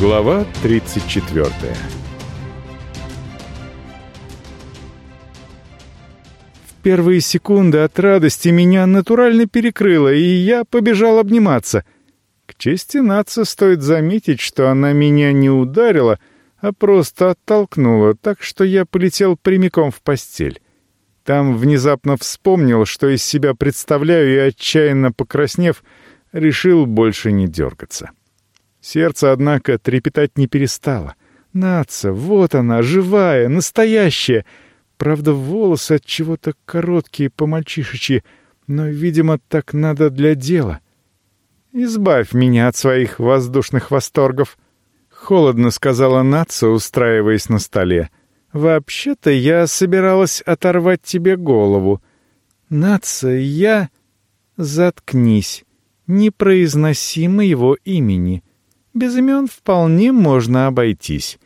Глава 34 В первые секунды от радости меня натурально перекрыло, и я побежал обниматься. К чести нации стоит заметить, что она меня не ударила, а просто оттолкнула, так что я полетел прямиком в постель. Там внезапно вспомнил, что из себя представляю, и, отчаянно покраснев, решил больше не дергаться. Сердце, однако, трепетать не перестало. Наца, вот она, живая, настоящая. Правда, волосы от чего-то короткие, по-мальчишечьи, но, видимо, так надо для дела. Избавь меня от своих воздушных восторгов. Холодно сказала Наца, устраиваясь на столе. Вообще-то я собиралась оторвать тебе голову. Наца, я... Заткнись. Не произноси моего имени. Без имен вполне можно обойтись.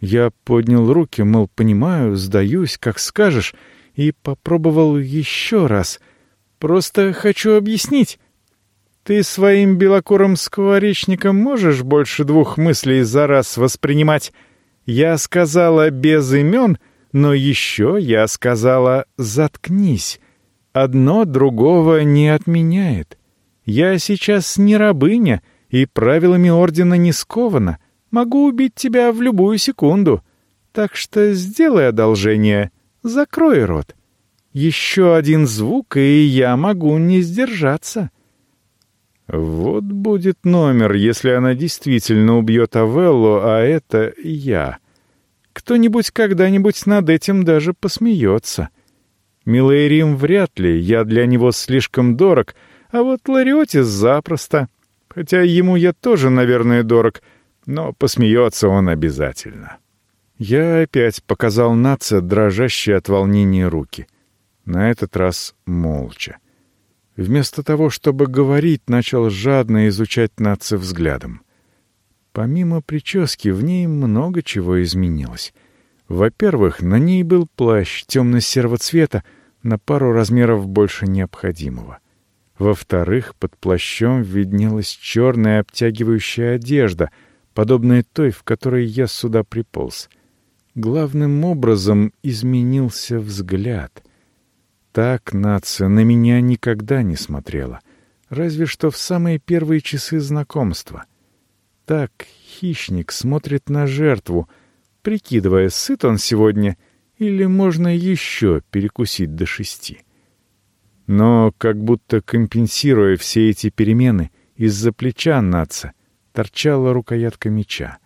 Я поднял руки, мол, понимаю, сдаюсь, как скажешь, и попробовал еще раз. Просто хочу объяснить. Ты своим белокурым скворечником можешь больше двух мыслей за раз воспринимать? Я сказала без имен, но еще я сказала «заткнись». Одно другого не отменяет. Я сейчас не рабыня и правилами ордена не скована. Могу убить тебя в любую секунду. Так что сделай одолжение, закрой рот. Еще один звук, и я могу не сдержаться. Вот будет номер, если она действительно убьет Авеллу, а это я. Кто-нибудь когда-нибудь над этим даже посмеется. Милый Рим вряд ли, я для него слишком дорог, а вот Лариотис запросто. Хотя ему я тоже, наверное, дорог, но посмеется он обязательно. Я опять показал Наце дрожащие от волнения руки. На этот раз молча. Вместо того, чтобы говорить, начал жадно изучать Натса взглядом. Помимо прически, в ней много чего изменилось. Во-первых, на ней был плащ темно-серого цвета, на пару размеров больше необходимого. Во-вторых, под плащом виднелась черная обтягивающая одежда, подобная той, в которой я сюда приполз. Главным образом изменился взгляд — так нация на меня никогда не смотрела, разве что в самые первые часы знакомства. Так хищник смотрит на жертву, прикидывая, сыт он сегодня или можно еще перекусить до шести. Но, как будто компенсируя все эти перемены, из-за плеча наца торчала рукоятка меча.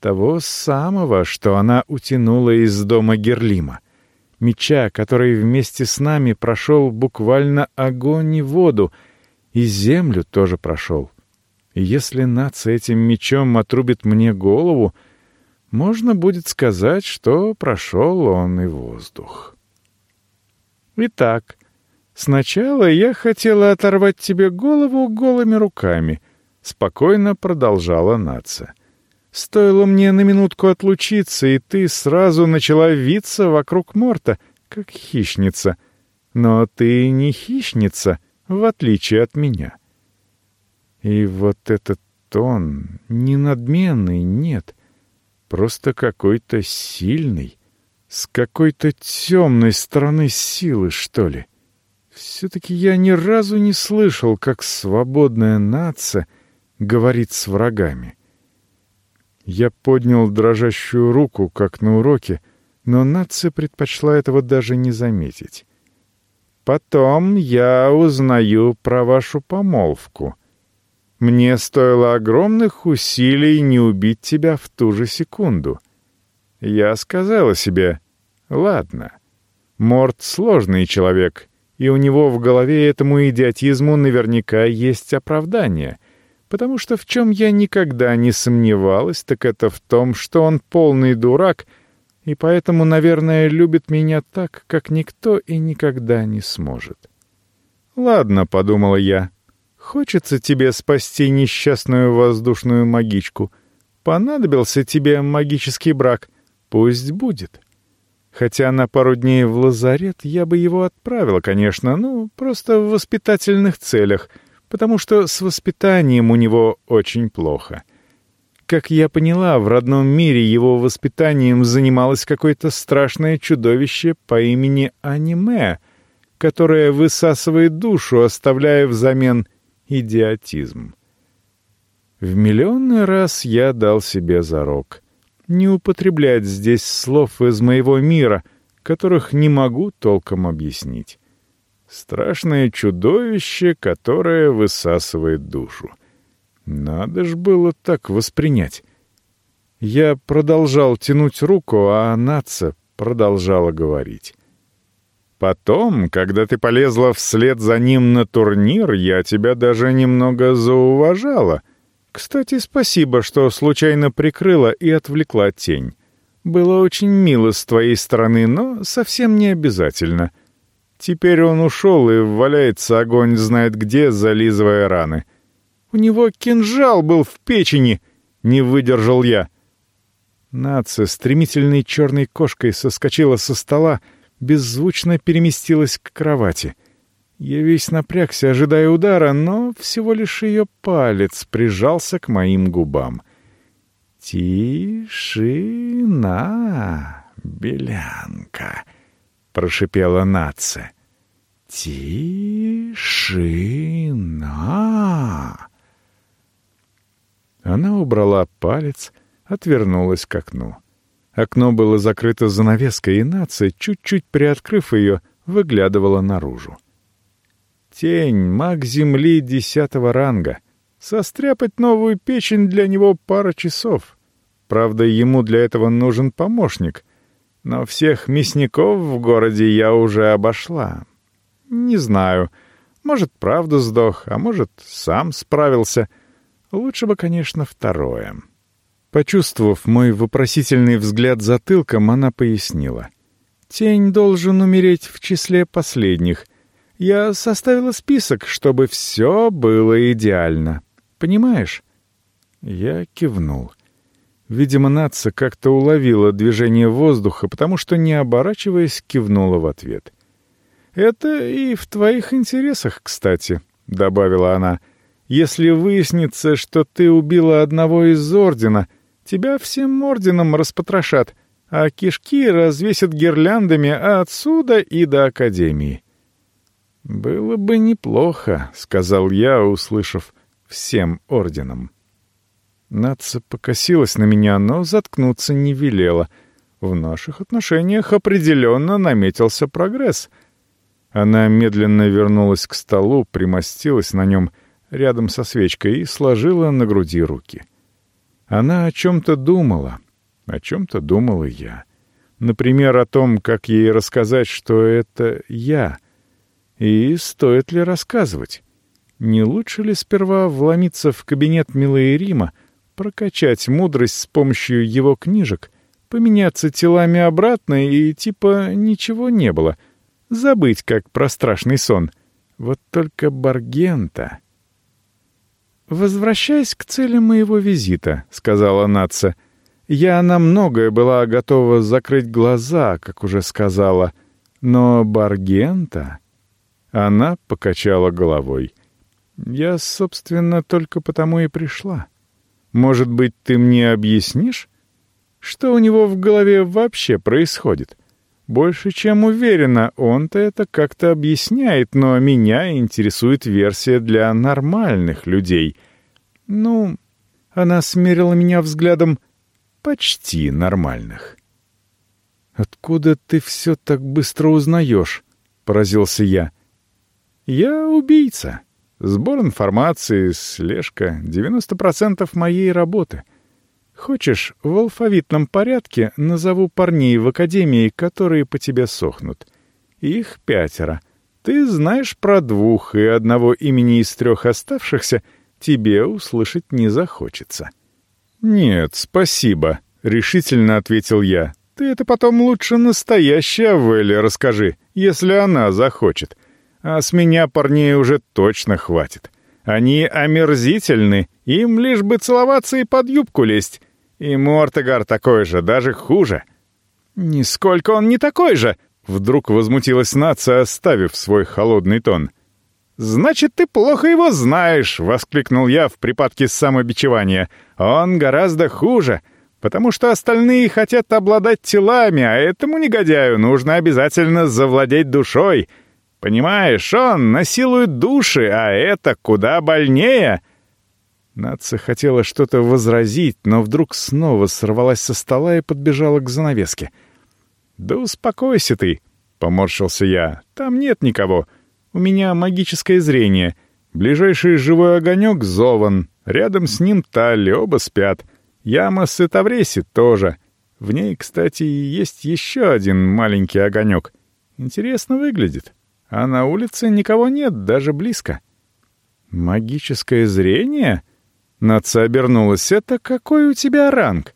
Того самого, что она утянула из дома Герлима — меча, который вместе с нами прошел буквально огонь и воду, и землю тоже прошел. И если нац этим мечом отрубит мне голову, можно будет сказать, что прошел он и воздух. Итак, сначала я хотела оторвать тебе голову голыми руками, спокойно продолжала нация. Стоило мне на минутку отлучиться, и ты сразу начала виться вокруг Морта, как хищница. Но ты не хищница, в отличие от меня. И вот этот тон, не надменный, нет, просто какой-то сильный, с какой-то темной стороны силы, что ли. Все-таки я ни разу не слышал, как свободная нация говорит с врагами. — я поднял дрожащую руку, как на уроке, но нация предпочла этого даже не заметить. «Потом я узнаю про вашу помолвку. Мне стоило огромных усилий не убить тебя в ту же секунду. Я сказала себе, ладно, Морт сложный человек, и у него в голове этому идиотизму наверняка есть оправдание — потому что в чем я никогда не сомневалась, так это в том, что он полный дурак, и поэтому, наверное, любит меня так, как никто и никогда не сможет. «Ладно», — подумала я, — «хочется тебе спасти несчастную воздушную магичку. Понадобился тебе магический брак, пусть будет». Хотя на пару дней в лазарет я бы его отправила, конечно, ну, просто в воспитательных целях — потому что с воспитанием у него очень плохо. как я поняла, в родном мире его воспитанием занималось какое-то страшное чудовище по имени Аниме, которое высасывает душу, оставляя взамен идиотизм. В миллионный раз я дал себе зарок не употреблять здесь слов из моего мира, которых не могу толком объяснить. Страшное чудовище, которое высасывает душу. Надо ж было так воспринять. Я продолжал тянуть руку, а Наца продолжала говорить. Потом, когда ты полезла вслед за ним на турнир, я тебя даже немного зауважала. Кстати, спасибо, что случайно прикрыла и отвлекла тень. Было очень мило с твоей стороны, но совсем не обязательно. Теперь он ушел и валяется огонь знает где, зализывая раны. У него кинжал был в печени, не выдержал я. Нация стремительной черной кошкой соскочила со стола, беззвучно переместилась к кровати. Я весь напрягся, ожидая удара, но всего лишь ее палец прижался к моим губам. «Тишина, белянка!» — прошипела нация. «Тишина!» Она убрала палец, отвернулась к окну. Окно было закрыто занавеской, и нация, чуть-чуть приоткрыв ее, выглядывала наружу. Тень, маг земли десятого ранга. Состряпать новую печень для него пара часов. Правда, ему для этого нужен помощник. Но всех мясников в городе я уже обошла. Не знаю. Может, правда сдох, а может, сам справился. Лучше бы, конечно, второе. Почувствовав мой вопросительный взгляд затылком, она пояснила. «Тень должен умереть в числе последних. Я составила список, чтобы все было идеально. Понимаешь?» Я кивнул. Видимо, Натса как-то уловила движение воздуха, потому что, не оборачиваясь, кивнула в ответ. «Это и в твоих интересах, кстати», — добавила она. «Если выяснится, что ты убила одного из Ордена, — Тебя всем орденом распотрошат, а кишки развесят гирляндами отсюда и до Академии». «Было бы неплохо», — сказал я, услышав «всем орденом». Натса покосилась на меня, но заткнуться не велела. В наших отношениях определенно наметился прогресс. Она медленно вернулась к столу, примостилась на нем рядом со свечкой и сложила на груди руки. Она о чем-то думала, о чем-то думала я. Например, о том, как ей рассказать, что это я. И стоит ли рассказывать? Не лучше ли сперва вломиться в кабинет Милые Рима, прокачать мудрость с помощью его книжек, поменяться телами обратно и типа ничего не было, забыть как про страшный сон? Вот только Баргента... «Возвращаясь к цели моего визита», — сказала Натса, — «я на многое была готова закрыть глаза, как уже сказала, но Баргента...» Она покачала головой. «Я, собственно, только потому и пришла. Может быть, ты мне объяснишь, что у него в голове вообще происходит?» Больше чем уверена, он-то это как-то объясняет, но меня интересует версия для нормальных людей. Ну, она смерила меня взглядом почти нормальных. «Откуда ты все так быстро узнаешь?» — поразился я. «Я убийца. Сбор информации, слежка — 90% моей работы. Хочешь, в алфавитном порядке назову парней в академии, которые по тебе сохнут. Их пятеро. Ты знаешь про двух, и одного имени из трех оставшихся тебе услышать не захочется». «Нет, спасибо», — решительно ответил я. «Ты это потом лучше настоящей Авелле расскажи, если она захочет. А с меня парней уже точно хватит. Они омерзительны, им лишь бы целоваться и под юбку лезть. И Мортегар такой же, даже хуже. «Нисколько он не такой же!» — вдруг возмутилась нация, оставив свой холодный тон. «Значит, ты плохо его знаешь!» — воскликнул я в припадке самобичевания. «Он гораздо хуже, потому что остальные хотят обладать телами, а этому негодяю нужно обязательно завладеть душой. Понимаешь, он насилует души, а это куда больнее!» Нация хотела что-то возразить, но вдруг снова сорвалась со стола и подбежала к занавеске. «Да успокойся ты!» — поморщился я. «Там нет никого. У меня магическое зрение. Ближайший живой огонек — Зован. Рядом с ним Талли, оба спят. Яма с Этавреси тоже. В ней, кстати, есть еще один маленький огонек. Интересно выглядит. А на улице никого нет, даже близко». «Магическое зрение?» Наца обернулась. «Это какой у тебя ранг?»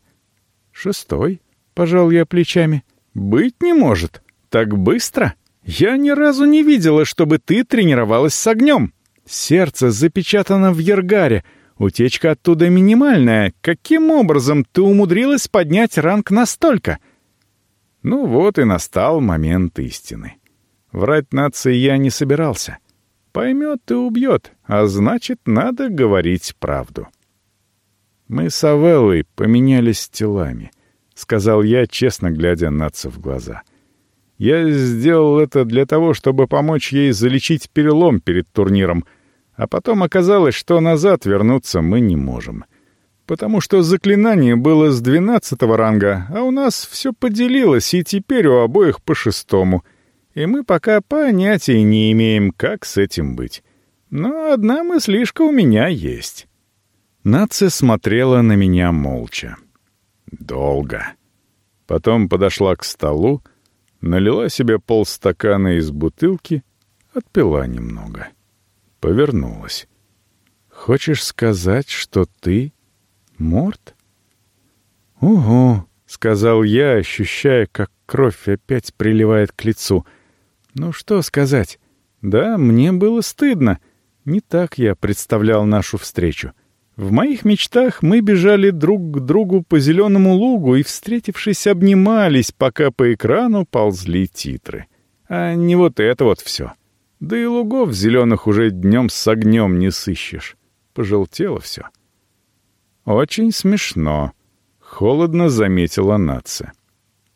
«Шестой», — пожал я плечами. «Быть не может. Так быстро? Я ни разу не видела, чтобы ты тренировалась с огнем. Сердце запечатано в Ергаре. Утечка оттуда минимальная. Каким образом ты умудрилась поднять ранг настолько?» Ну вот и настал момент истины. Врать нации я не собирался. Поймет и убьет, а значит, надо говорить правду. «Мы с Авеллой поменялись телами», — сказал я, честно глядя Натса в глаза. «Я сделал это для того, чтобы помочь ей залечить перелом перед турниром, а потом оказалось, что назад вернуться мы не можем. Потому что заклинание было с двенадцатого ранга, а у нас все поделилось, и теперь у обоих по шестому, и мы пока понятия не имеем, как с этим быть. Но одна мыслишка у меня есть». Нация смотрела на меня молча. Долго. Потом подошла к столу, налила себе полстакана из бутылки, отпила немного. Повернулась. «Хочешь сказать, что ты Морт?» «Угу», — сказал я, ощущая, как кровь опять приливает к лицу. «Ну что сказать? Да, мне было стыдно. Не так я представлял нашу встречу. В моих мечтах мы бежали друг к другу по зеленому лугу и, встретившись, обнимались, пока по экрану ползли титры. А не вот это вот все. Да и лугов зеленых уже днем с огнем не сыщешь. Пожелтело все. Очень смешно. Холодно заметила нация.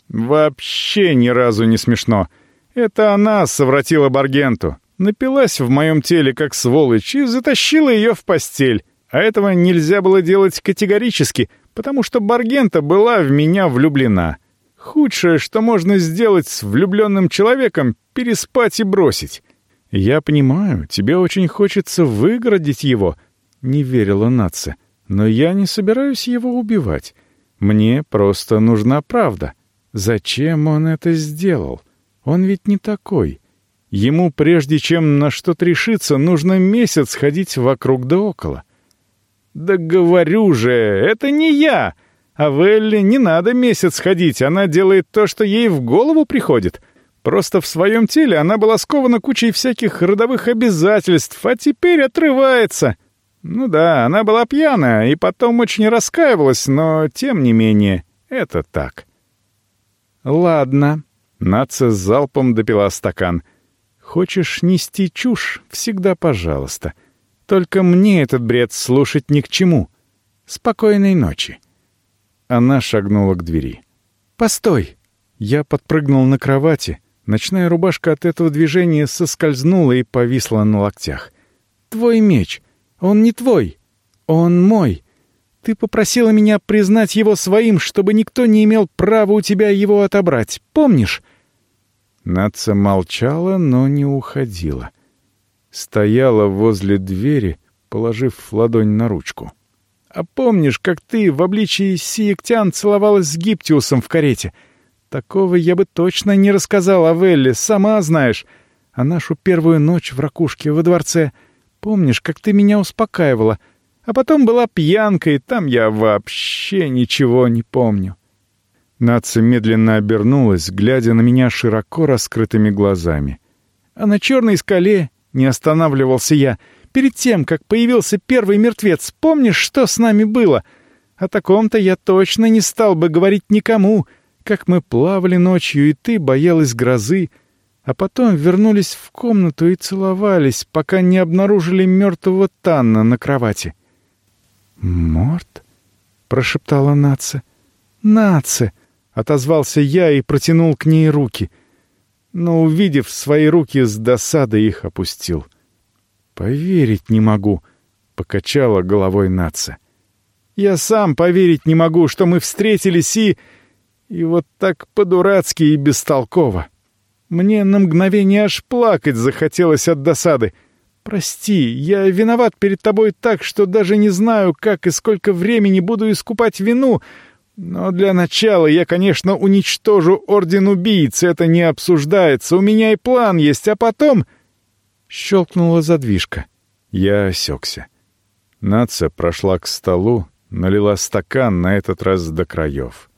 Вообще ни разу не смешно. Это она совратила Баргенту. Напилась в моем теле, как сволочь, и затащила ее в постель. А этого нельзя было делать категорически, потому что Баргента была в меня влюблена. Худшее, что можно сделать с влюбленным человеком — переспать и бросить. «Я понимаю, тебе очень хочется выгородить его», — не верила нация. «Но я не собираюсь его убивать. Мне просто нужна правда. Зачем он это сделал? Он ведь не такой. Ему, прежде чем на что-то решиться, нужно месяц ходить вокруг да около. «Да говорю же, это не я! А Велли не надо месяц ходить, она делает то, что ей в голову приходит. Просто в своем теле она была скована кучей всяких родовых обязательств, а теперь отрывается. Ну да, она была пьяная и потом очень раскаивалась, но тем не менее, это так». «Ладно», — Наца залпом допила стакан. «Хочешь нести чушь? Всегда пожалуйста». Только мне этот бред слушать ни к чему. Спокойной ночи. Она шагнула к двери. «Постой!» Я подпрыгнул на кровати. Ночная рубашка от этого движения соскользнула и повисла на локтях. «Твой меч! Он не твой! Он мой! Ты попросила меня признать его своим, чтобы никто не имел права у тебя его отобрать. Помнишь?» Наца молчала, но не уходила. — стояла возле двери, положив ладонь на ручку. «А помнишь, как ты в обличии Сиектян целовалась с Гиптиусом в карете? Такого я бы точно не рассказал о Велле, сама знаешь. А нашу первую ночь в ракушке во дворце... Помнишь, как ты меня успокаивала? А потом была пьянка, и там я вообще ничего не помню». Наца медленно обернулась, глядя на меня широко раскрытыми глазами. «А на черной скале не останавливался я. Перед тем, как появился первый мертвец, помнишь, что с нами было? О таком-то я точно не стал бы говорить никому. Как мы плавали ночью, и ты боялась грозы. а потом вернулись в комнату и целовались, пока не обнаружили мертвого Танна на кровати. «Морт?» — прошептала Наца. «Наце!» — отозвался я и протянул к ней руки. Но, увидев свои руки, с досадой их опустил. «Поверить не могу», — покачала головой Наца. «Я сам поверить не могу, что мы встретились и...» И вот так по-дурацки и бестолково. Мне на мгновение аж плакать захотелось от досады. Прости, я виноват перед тобой так, что даже не знаю, как и сколько времени буду искупать вину, но для начала я, конечно, уничтожу Орден Убийц, это не обсуждается, у меня и план есть, а потом...» Щелкнула задвижка. Я осекся. Наца прошла к столу, налила стакан, на этот раз до краев.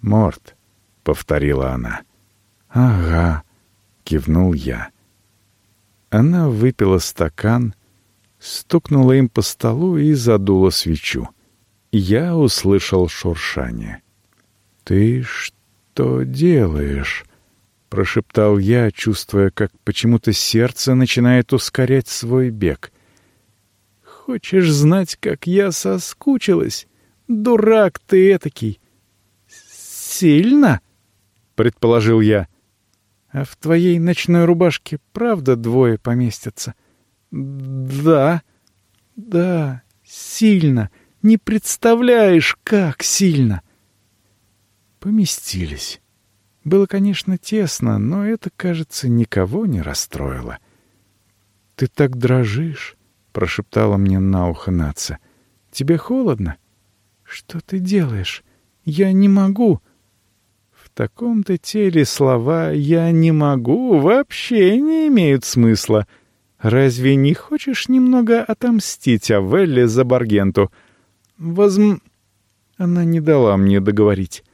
«Морт», — повторила она. «Ага», — кивнул я. Она выпила стакан, стукнула им по столу и задула свечу. Я услышал шуршание. «Ты что делаешь?» — прошептал я, чувствуя, как почему-то сердце начинает ускорять свой бег. «Хочешь знать, как я соскучилась? Дурак ты этакий!» «Сильно?» — предположил я. «А в твоей ночной рубашке правда двое поместятся?» «Да». «Да, сильно. Не представляешь, как сильно!» Поместились. Было, конечно, тесно, но это, кажется, никого не расстроило. «Ты так дрожишь», — прошептала мне на ухо Наца. «Тебе холодно?» «Что ты делаешь? Я не могу!» В таком-то теле слова «я не могу» вообще не имеют смысла. Разве не хочешь немного отомстить Авелле за Баргенту? Возм... Она не дала мне договорить.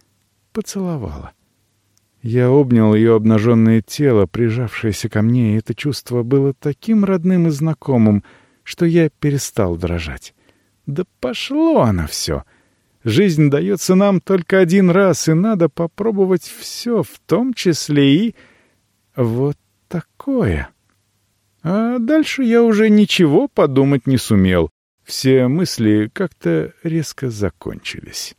Поцеловала. Я обнял ее обнаженное тело, прижавшееся ко мне, и это чувство было таким родным и знакомым, что я перестал дрожать. Да пошло оно все! — Жизнь дается нам только один раз, и надо попробовать все, в том числе и вот такое. А дальше я уже ничего подумать не сумел. Все мысли как-то резко закончились.